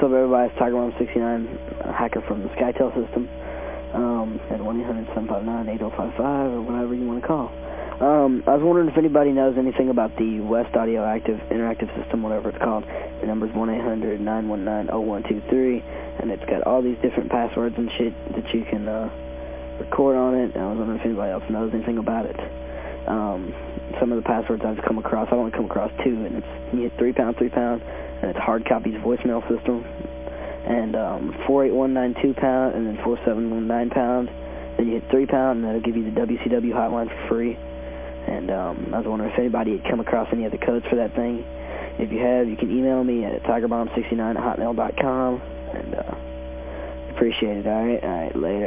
What's up, everybody? It's TigerMom69, a hacker from the SkyTel system, um, at 1-800-759-8055, or whatever you want to call. Um, I was wondering if anybody knows anything about the West Audio Active Interactive System, whatever it's called. The number's 1-800-919-0123, and it's got all these different passwords and shit that you can uh, record on it. I was wondering if anybody else knows anything about it. Um, some of the passwords I've come across, I've only come across two, and it's you hit 3 pound, 3 pound, and it's hard copies voicemail system, and um, 48192 pound, and then 4719 pound. Then you hit 3 pound, and that'll give you the WCW hotline for free. And um, I was wondering if anybody had come across any of the codes for that thing. If you have, you can email me at tigerbomb69 at hotmail.com, and uh, appreciate it, alright? Alright, later.